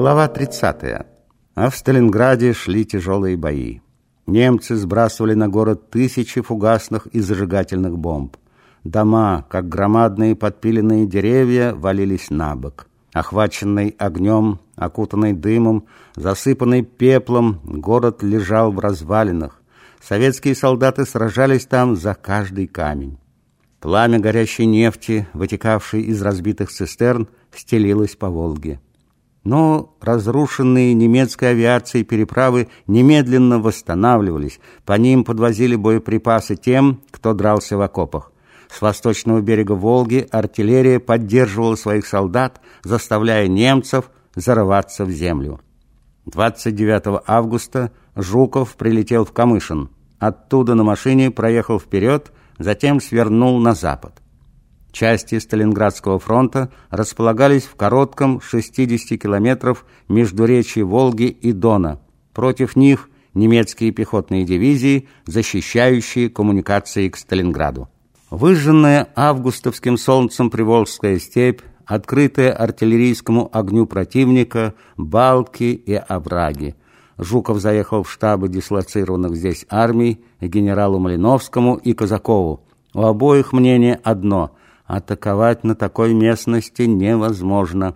Глава 30. А в Сталинграде шли тяжелые бои. Немцы сбрасывали на город тысячи фугасных и зажигательных бомб. Дома, как громадные подпиленные деревья, валились на бок. Охваченный огнем, окутанный дымом, засыпанный пеплом, город лежал в развалинах. Советские солдаты сражались там за каждый камень. Пламя горящей нефти, вытекавшей из разбитых цистерн, стелилось по Волге. Но разрушенные немецкой авиацией переправы немедленно восстанавливались. По ним подвозили боеприпасы тем, кто дрался в окопах. С восточного берега Волги артиллерия поддерживала своих солдат, заставляя немцев зарываться в землю. 29 августа Жуков прилетел в Камышин. Оттуда на машине проехал вперед, затем свернул на запад. Части Сталинградского фронта располагались в коротком 60 километров между речи Волги и Дона. Против них немецкие пехотные дивизии, защищающие коммуникации к Сталинграду. Выжженная августовским солнцем Приволжская степь, открытая артиллерийскому огню противника, балки и овраги. Жуков заехал в штабы дислоцированных здесь армий, генералу Малиновскому и Казакову. У обоих мнение одно – Атаковать на такой местности невозможно.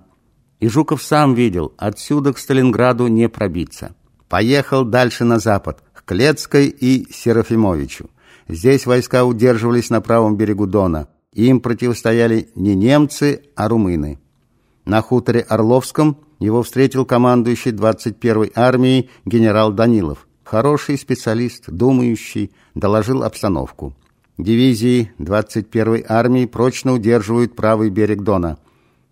И Жуков сам видел, отсюда к Сталинграду не пробиться. Поехал дальше на запад, к Клецкой и Серафимовичу. Здесь войска удерживались на правом берегу Дона. Им противостояли не немцы, а румыны. На хуторе Орловском его встретил командующий 21-й армией генерал Данилов. Хороший специалист, думающий, доложил обстановку. Дивизии 21-й армии прочно удерживают правый берег Дона.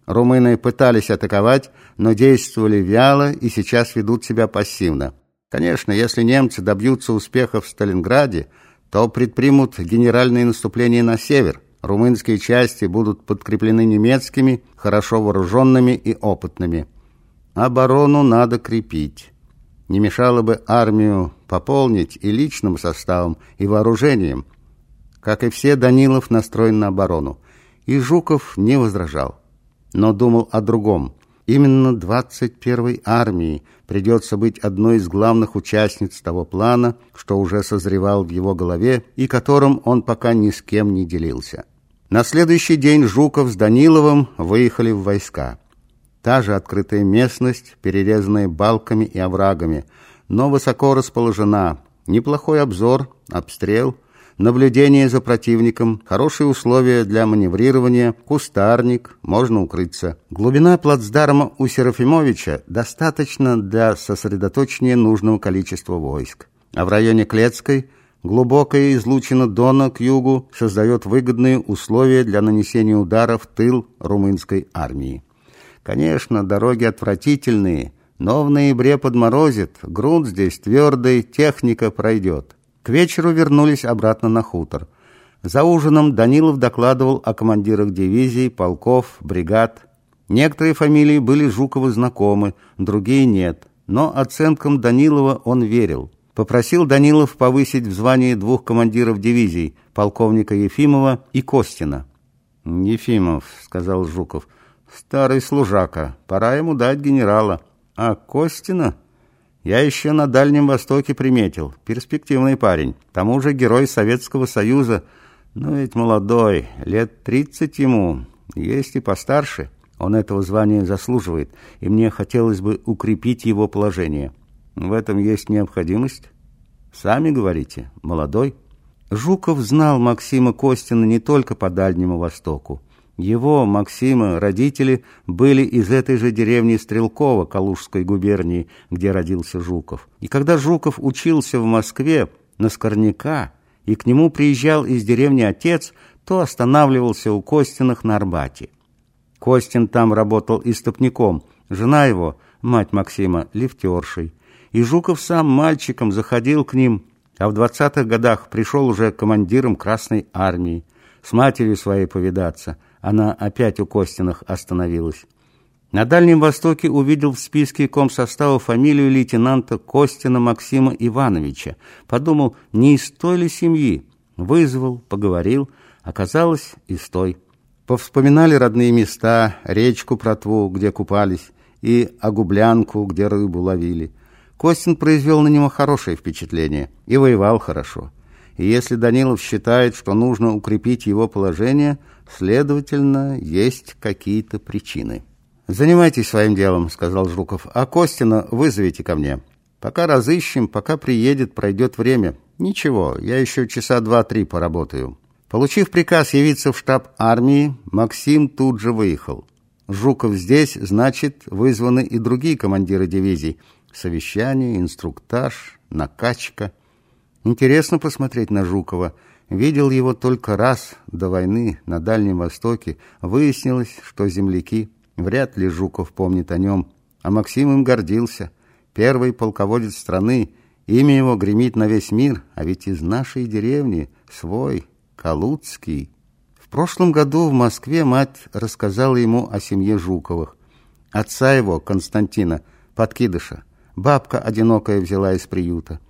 Румыны пытались атаковать, но действовали вяло и сейчас ведут себя пассивно. Конечно, если немцы добьются успеха в Сталинграде, то предпримут генеральное наступление на север. Румынские части будут подкреплены немецкими, хорошо вооруженными и опытными. Оборону надо крепить. Не мешало бы армию пополнить и личным составом, и вооружением – как и все, Данилов настроен на оборону. И Жуков не возражал, но думал о другом. Именно 21-й армии придется быть одной из главных участниц того плана, что уже созревал в его голове и которым он пока ни с кем не делился. На следующий день Жуков с Даниловым выехали в войска. Та же открытая местность, перерезанная балками и оврагами, но высоко расположена. Неплохой обзор, обстрел – наблюдение за противником, хорошие условия для маневрирования, кустарник, можно укрыться. Глубина плацдарма у Серафимовича достаточно для сосредоточения нужного количества войск. А в районе Клецкой глубокая излучина Дона к югу создает выгодные условия для нанесения удара в тыл румынской армии. Конечно, дороги отвратительные, но в ноябре подморозит, грунт здесь твердый, техника пройдет. К вечеру вернулись обратно на хутор. За ужином Данилов докладывал о командирах дивизий, полков, бригад. Некоторые фамилии были Жукову знакомы, другие нет. Но оценкам Данилова он верил. Попросил Данилов повысить в звании двух командиров дивизий, полковника Ефимова и Костина. «Ефимов», — сказал Жуков, — «старый служака, пора ему дать генерала. А Костина...» Я еще на Дальнем Востоке приметил. Перспективный парень. К тому же герой Советского Союза. Но ведь молодой, лет тридцать ему. Есть и постарше. Он этого звания заслуживает, и мне хотелось бы укрепить его положение. В этом есть необходимость? Сами говорите, молодой. Жуков знал Максима Костина не только по Дальнему Востоку. Его, Максима, родители были из этой же деревни Стрелкова Калужской губернии, где родился Жуков. И когда Жуков учился в Москве на Скорняка, и к нему приезжал из деревни отец, то останавливался у Костиных на Арбате. Костин там работал истопником, жена его, мать Максима, лифтершей. И Жуков сам мальчиком заходил к ним, а в двадцатых годах пришел уже командиром Красной Армии, с матерью своей повидаться – она опять у Костиных остановилась. На Дальнем Востоке увидел в списке комсостава фамилию лейтенанта Костина Максима Ивановича. Подумал, не из той ли семьи. Вызвал, поговорил. Оказалось, из той. Повспоминали родные места, речку Протву, где купались. и Огублянку, где рыбу ловили. Костин произвел на него хорошее впечатление и воевал хорошо. И если Данилов считает, что нужно укрепить его положение, следовательно, есть какие-то причины. «Занимайтесь своим делом», — сказал Жуков, — «а Костина вызовите ко мне. Пока разыщем, пока приедет, пройдет время. Ничего, я еще часа два-три поработаю». Получив приказ явиться в штаб армии, Максим тут же выехал. Жуков здесь, значит, вызваны и другие командиры дивизий. Совещание, инструктаж, накачка. Интересно посмотреть на Жукова. Видел его только раз до войны на Дальнем Востоке. Выяснилось, что земляки. Вряд ли Жуков помнит о нем. А Максим им гордился. Первый полководец страны. Имя его гремит на весь мир. А ведь из нашей деревни свой, Калуцкий. В прошлом году в Москве мать рассказала ему о семье Жуковых. Отца его, Константина, подкидыша. Бабка одинокая взяла из приюта.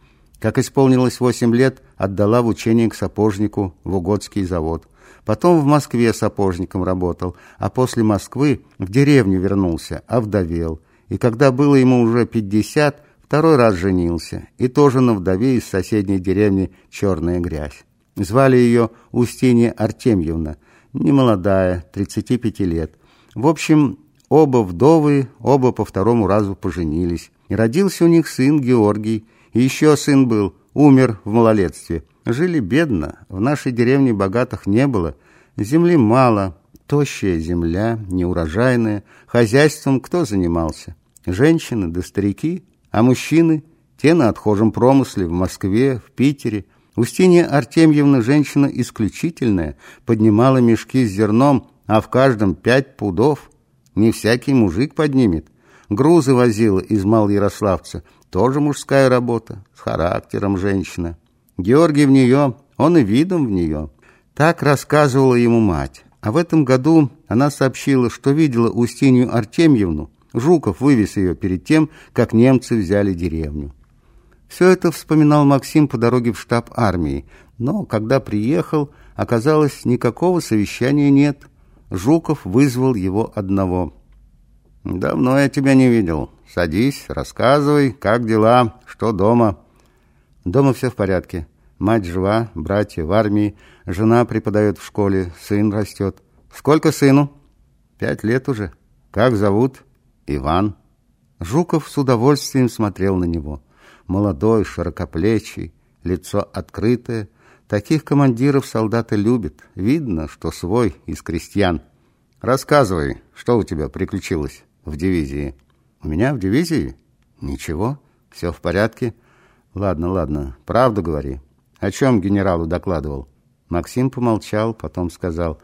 Как исполнилось восемь лет, отдала в учение к сапожнику в Угодский завод. Потом в Москве сапожником работал, а после Москвы в деревню вернулся, овдовел. И когда было ему уже пятьдесят, второй раз женился, и тоже на вдове из соседней деревни «Черная грязь». Звали ее Устинья Артемьевна, немолодая, 35 лет. В общем, оба вдовы, оба по второму разу поженились. И родился у них сын Георгий, еще сын был, умер в малолетстве. Жили бедно, в нашей деревне богатых не было, земли мало, тощая земля, неурожайная, хозяйством кто занимался? Женщины да старики, а мужчины, те на отхожем промысле в Москве, в Питере. Устинья Артемьевна женщина исключительная, поднимала мешки с зерном, а в каждом пять пудов. Не всякий мужик поднимет. Грузы возила из Мал-Ярославца. Тоже мужская работа, с характером женщина. Георгий в нее, он и видом в нее. Так рассказывала ему мать. А в этом году она сообщила, что видела Устинью Артемьевну. Жуков вывез ее перед тем, как немцы взяли деревню. Все это вспоминал Максим по дороге в штаб армии. Но когда приехал, оказалось, никакого совещания нет. Жуков вызвал его одного. «Давно я тебя не видел. Садись, рассказывай, как дела, что дома?» «Дома все в порядке. Мать жива, братья в армии, жена преподает в школе, сын растет. Сколько сыну?» «Пять лет уже. Как зовут?» «Иван». Жуков с удовольствием смотрел на него. Молодой, широкоплечий, лицо открытое. Таких командиров солдаты любят. Видно, что свой из крестьян. «Рассказывай, что у тебя приключилось?» В дивизии. У меня в дивизии? Ничего, все в порядке. Ладно, ладно, правду говори. О чем генералу докладывал? Максим помолчал, потом сказал,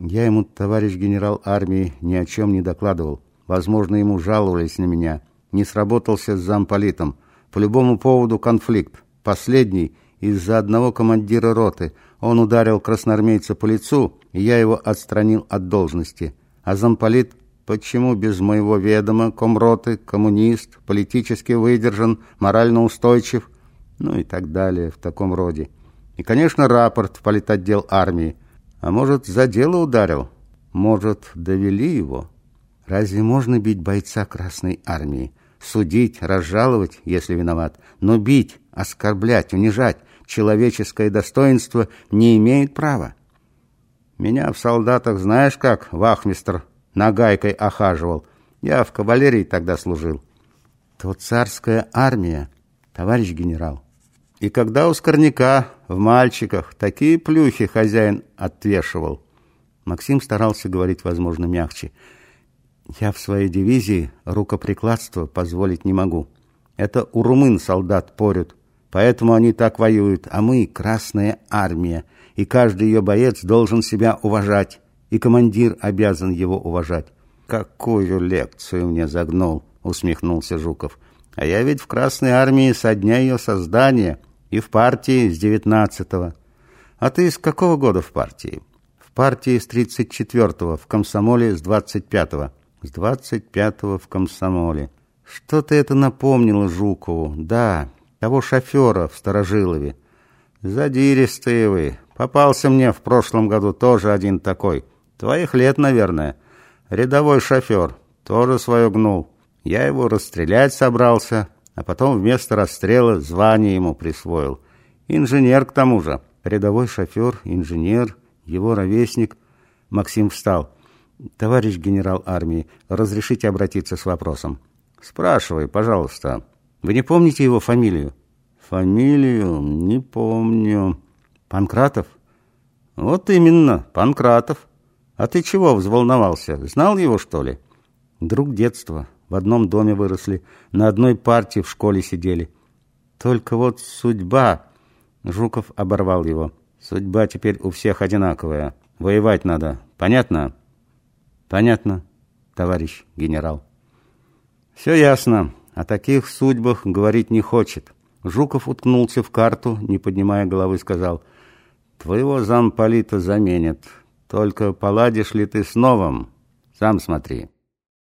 я ему, товарищ генерал армии, ни о чем не докладывал. Возможно, ему жаловались на меня. Не сработался с замполитом. По любому поводу конфликт. Последний из-за одного командира роты. Он ударил красноармейца по лицу, и я его отстранил от должности. А замполит Почему без моего ведома комроты, коммунист, политически выдержан, морально устойчив, ну и так далее в таком роде. И, конечно, рапорт в политотдел армии. А может, за дело ударил? Может, довели его? Разве можно бить бойца Красной армии? Судить, разжаловать, если виноват. Но бить, оскорблять, унижать человеческое достоинство не имеет права. Меня в солдатах знаешь как, вахмистр нагайкой охаживал. Я в кавалерии тогда служил. То царская армия, товарищ генерал. И когда у Скорняка в мальчиках такие плюхи хозяин отвешивал. Максим старался говорить, возможно, мягче. Я в своей дивизии рукоприкладство позволить не могу. Это у румын солдат порют, поэтому они так воюют, а мы — Красная Армия, и каждый ее боец должен себя уважать и командир обязан его уважать. «Какую лекцию мне загнул!» — усмехнулся Жуков. «А я ведь в Красной Армии со дня ее создания и в партии с девятнадцатого. А ты с какого года в партии?» «В партии с тридцать четвертого, в комсомоле с двадцать пятого». «С двадцать пятого в комсомоле». Что-то это напомнило Жукову. Да, того шофера в Старожилове. Задиристые вы. Попался мне в прошлом году тоже один такой. Твоих лет, наверное. Рядовой шофер. Тоже свое гнул. Я его расстрелять собрался, а потом вместо расстрела звание ему присвоил. Инженер к тому же. Рядовой шофер, инженер, его ровесник. Максим встал. «Товарищ генерал армии, разрешите обратиться с вопросом?» «Спрашивай, пожалуйста. Вы не помните его фамилию?» «Фамилию? Не помню». «Панкратов?» «Вот именно, Панкратов. А ты чего взволновался? Знал его, что ли?» «Друг детства. В одном доме выросли, на одной партии в школе сидели. Только вот судьба...» Жуков оборвал его. «Судьба теперь у всех одинаковая. Воевать надо. Понятно?» «Понятно, товарищ генерал». «Все ясно. О таких судьбах говорить не хочет». Жуков уткнулся в карту, не поднимая головы, сказал, «Твоего замполита заменят. Только поладишь ли ты с новым? Сам смотри».